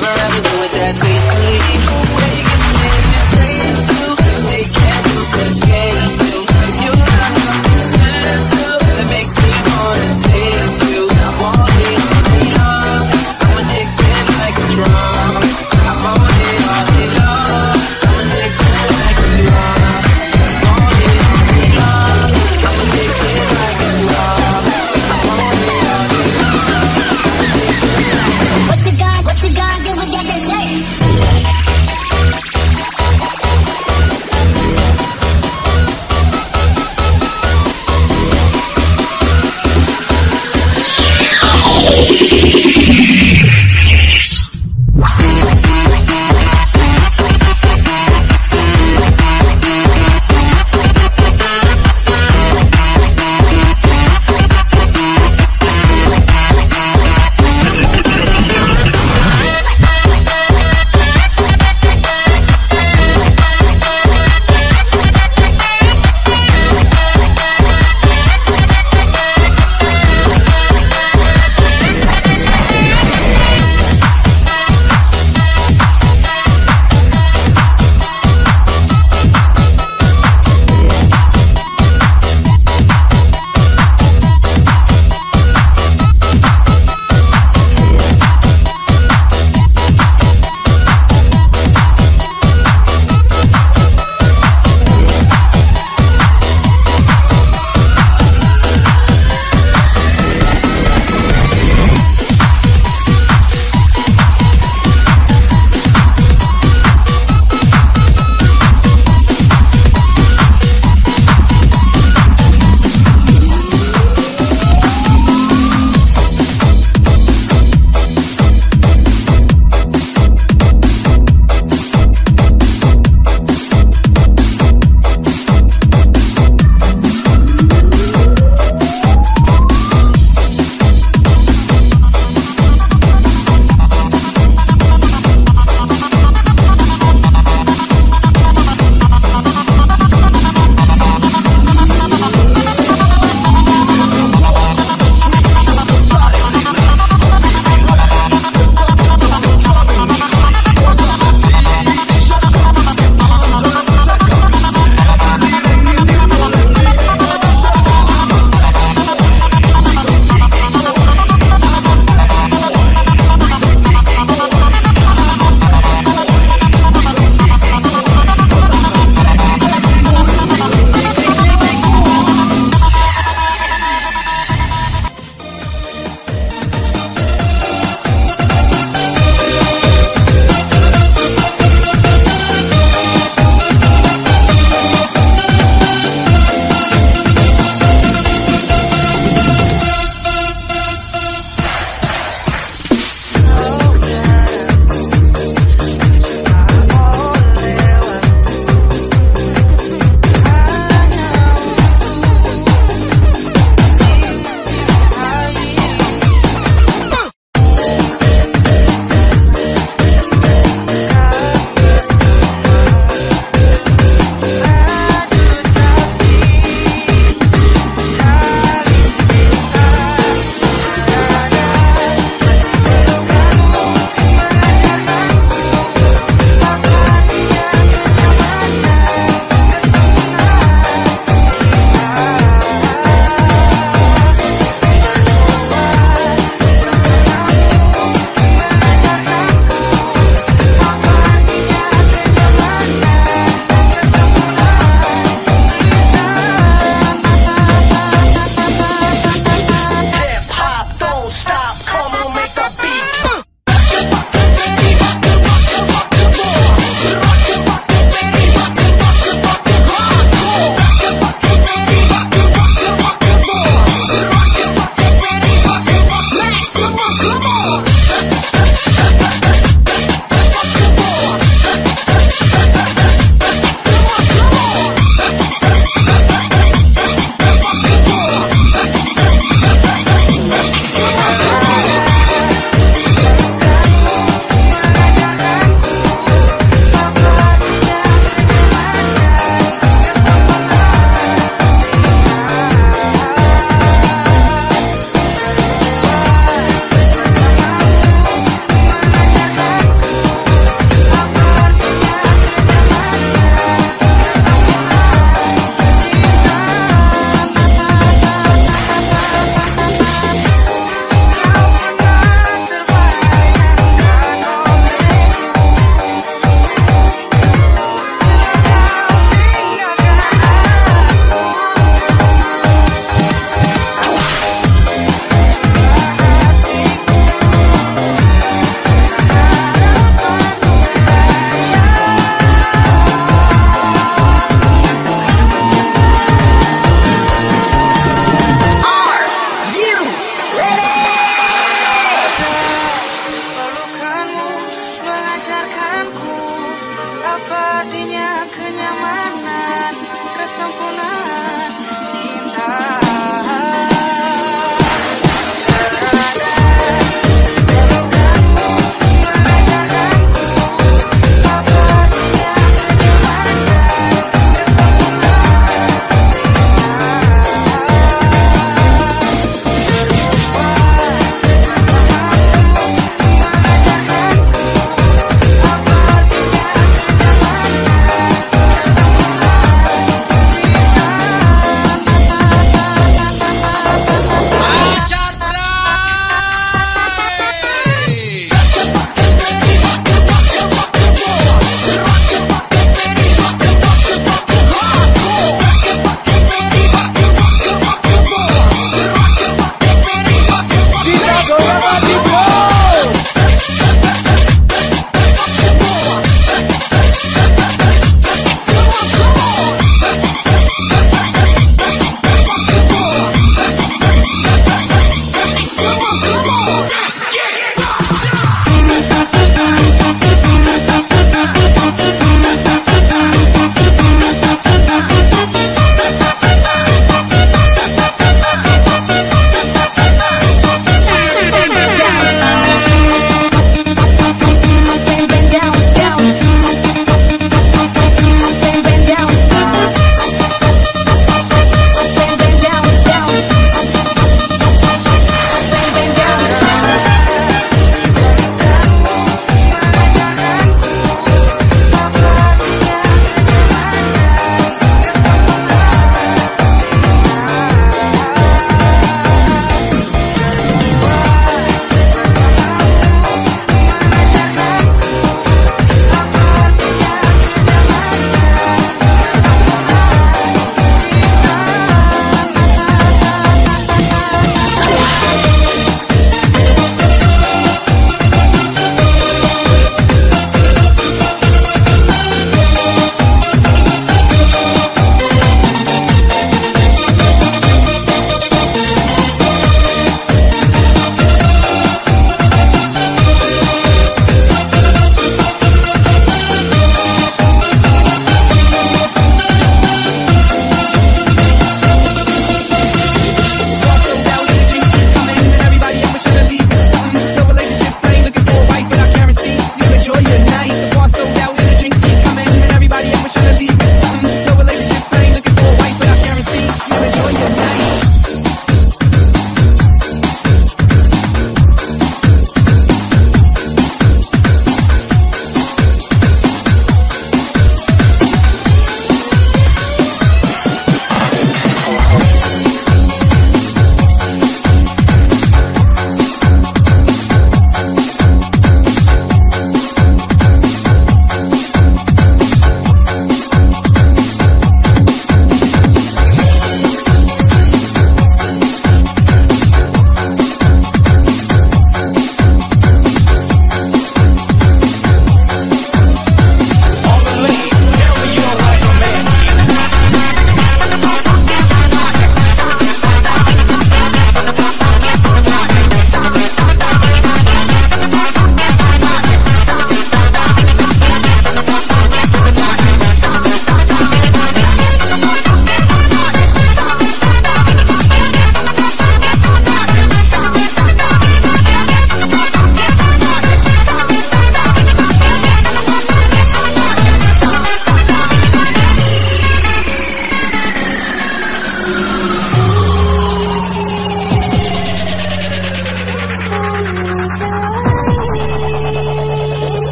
What you gonna do with that dessert?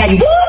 Yeah. woo!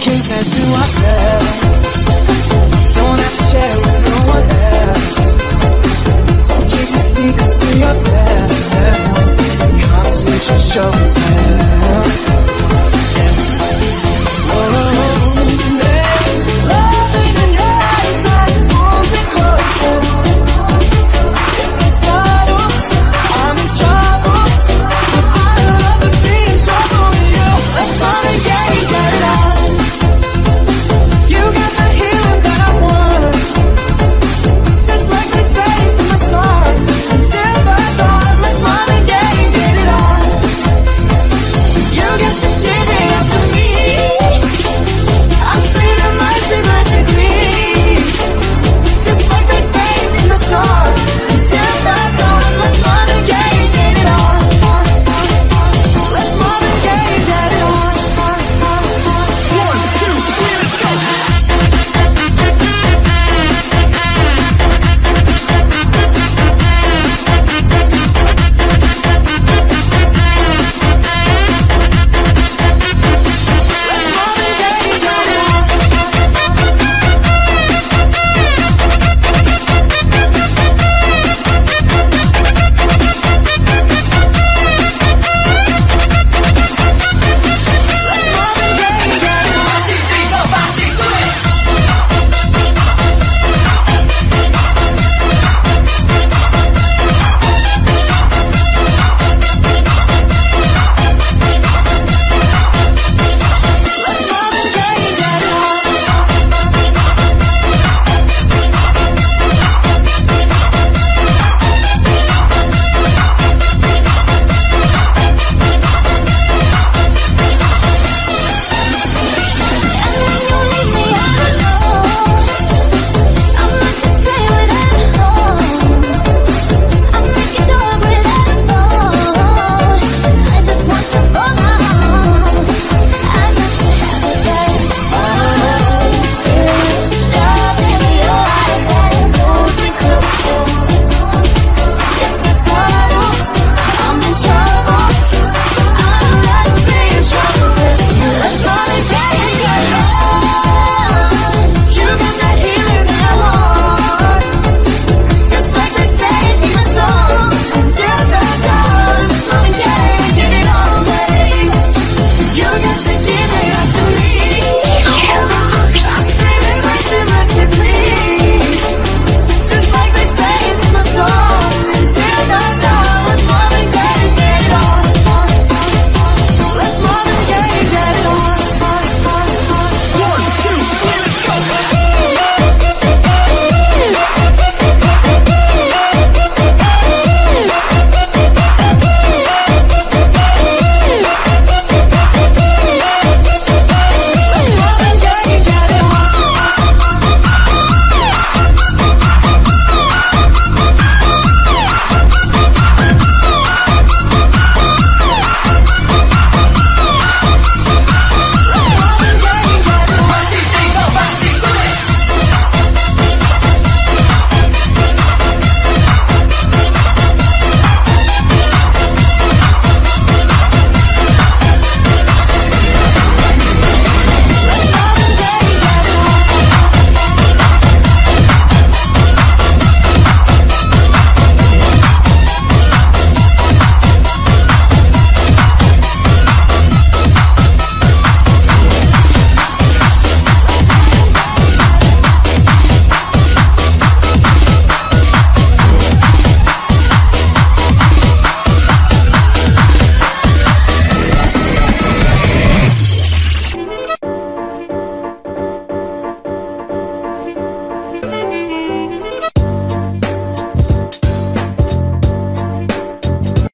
kisses to ourselves. Don't have to share with no one else. Don't keep your secrets to yourself. It's constant show and.